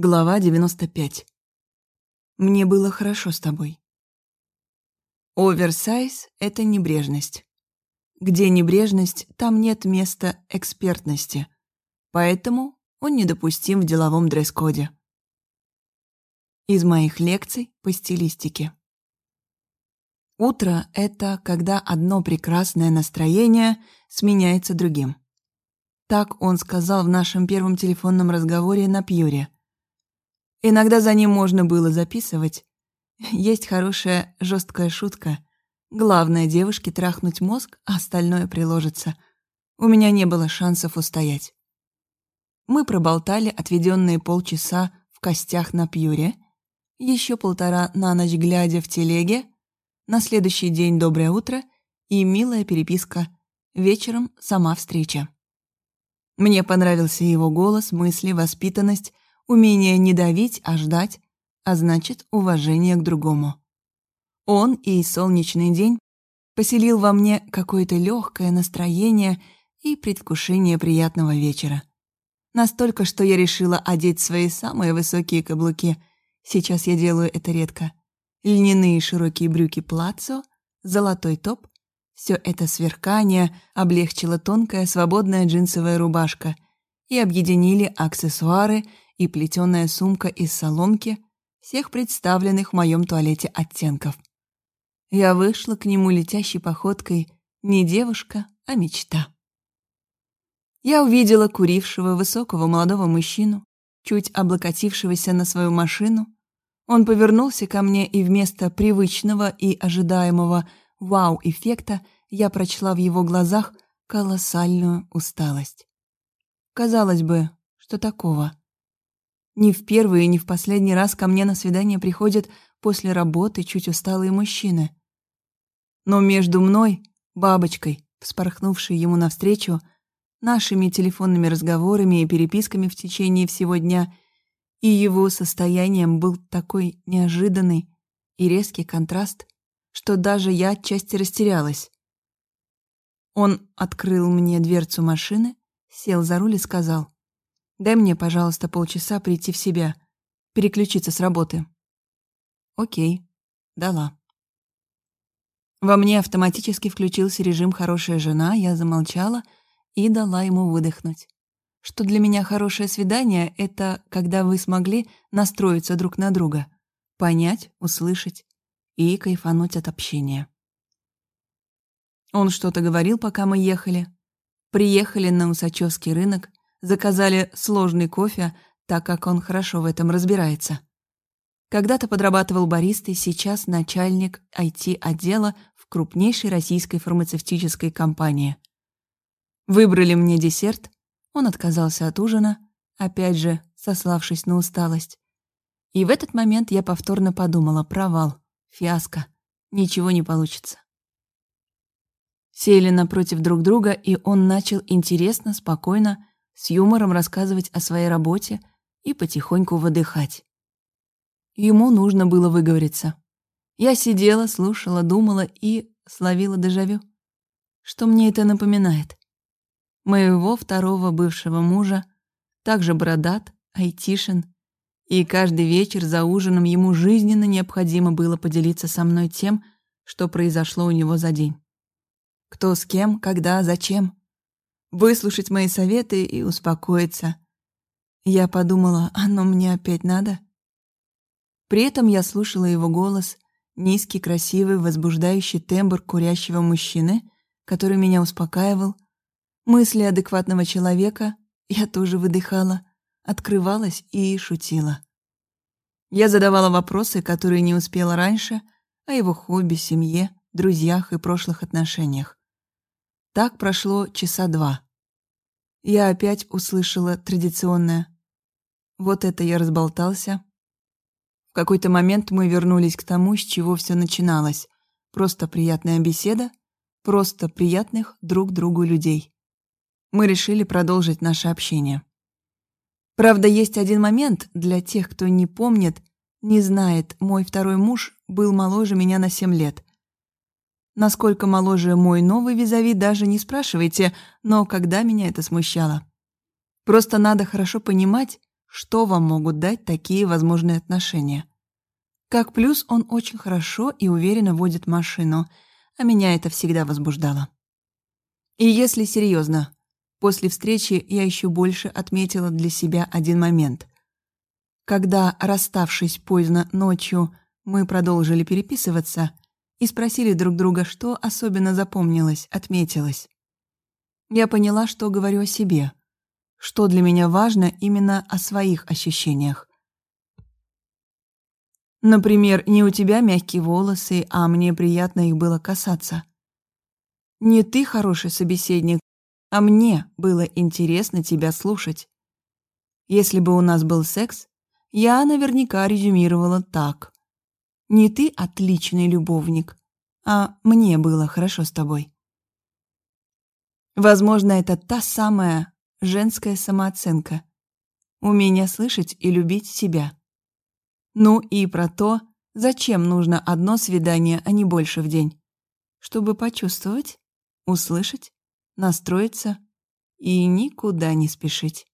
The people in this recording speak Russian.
Глава 95. Мне было хорошо с тобой. Оверсайз — это небрежность. Где небрежность, там нет места экспертности. Поэтому он недопустим в деловом дресс-коде. Из моих лекций по стилистике. Утро — это когда одно прекрасное настроение сменяется другим. Так он сказал в нашем первом телефонном разговоре на Пьюре — Иногда за ним можно было записывать. Есть хорошая жесткая шутка. Главное девушке трахнуть мозг, а остальное приложится. У меня не было шансов устоять. Мы проболтали отведенные полчаса в костях на пьюре, еще полтора на ночь глядя в телеге, на следующий день доброе утро и милая переписка. Вечером сама встреча. Мне понравился его голос, мысли, воспитанность, Умение не давить, а ждать, а значит, уважение к другому. Он и солнечный день поселил во мне какое-то легкое настроение и предвкушение приятного вечера. Настолько, что я решила одеть свои самые высокие каблуки. Сейчас я делаю это редко. Льняные широкие брюки плацо, золотой топ. Все это сверкание облегчило тонкая свободная джинсовая рубашка и объединили аксессуары и плетеная сумка из соломки, всех представленных в моем туалете оттенков. Я вышла к нему летящей походкой не девушка, а мечта. Я увидела курившего высокого молодого мужчину, чуть облокотившегося на свою машину. Он повернулся ко мне, и вместо привычного и ожидаемого вау-эффекта я прочла в его глазах колоссальную усталость. Казалось бы, что такого? Не в первый и не в последний раз ко мне на свидание приходят после работы чуть усталые мужчины. Но между мной, бабочкой, вспорхнувшей ему навстречу, нашими телефонными разговорами и переписками в течение всего дня и его состоянием был такой неожиданный и резкий контраст, что даже я отчасти растерялась. Он открыл мне дверцу машины, сел за руль и сказал — Дай мне, пожалуйста, полчаса прийти в себя, переключиться с работы. Окей, дала. Во мне автоматически включился режим «хорошая жена», я замолчала и дала ему выдохнуть. Что для меня хорошее свидание — это когда вы смогли настроиться друг на друга, понять, услышать и кайфануть от общения. Он что-то говорил, пока мы ехали. Приехали на Усачевский рынок, Заказали сложный кофе, так как он хорошо в этом разбирается. Когда-то подрабатывал баристой, сейчас начальник IT-отдела в крупнейшей российской фармацевтической компании. Выбрали мне десерт, он отказался от ужина, опять же, сославшись на усталость. И в этот момент я повторно подумала, провал, фиаско, ничего не получится. Сели напротив друг друга, и он начал интересно, спокойно, с юмором рассказывать о своей работе и потихоньку выдыхать. Ему нужно было выговориться. Я сидела, слушала, думала и словила дежавю. Что мне это напоминает? Моего второго бывшего мужа, также бородат, айтишин, и каждый вечер за ужином ему жизненно необходимо было поделиться со мной тем, что произошло у него за день. Кто с кем, когда, зачем выслушать мои советы и успокоиться. Я подумала, оно мне опять надо? При этом я слушала его голос, низкий, красивый, возбуждающий тембр курящего мужчины, который меня успокаивал, мысли адекватного человека, я тоже выдыхала, открывалась и шутила. Я задавала вопросы, которые не успела раньше, о его хобби, семье, друзьях и прошлых отношениях. Так прошло часа два. Я опять услышала традиционное. Вот это я разболтался. В какой-то момент мы вернулись к тому, с чего все начиналось. Просто приятная беседа, просто приятных друг другу людей. Мы решили продолжить наше общение. Правда, есть один момент для тех, кто не помнит, не знает, мой второй муж был моложе меня на 7 лет. Насколько моложе мой новый визави, даже не спрашивайте, но когда меня это смущало. Просто надо хорошо понимать, что вам могут дать такие возможные отношения. Как плюс он очень хорошо и уверенно водит машину, а меня это всегда возбуждало. И если серьезно, после встречи я еще больше отметила для себя один момент. Когда, расставшись поздно ночью, мы продолжили переписываться и спросили друг друга, что особенно запомнилось, отметилось. Я поняла, что говорю о себе, что для меня важно именно о своих ощущениях. Например, не у тебя мягкие волосы, а мне приятно их было касаться. Не ты хороший собеседник, а мне было интересно тебя слушать. Если бы у нас был секс, я наверняка резюмировала так. Не ты отличный любовник, а мне было хорошо с тобой. Возможно, это та самая женская самооценка. Умение слышать и любить себя. Ну и про то, зачем нужно одно свидание, а не больше в день. Чтобы почувствовать, услышать, настроиться и никуда не спешить.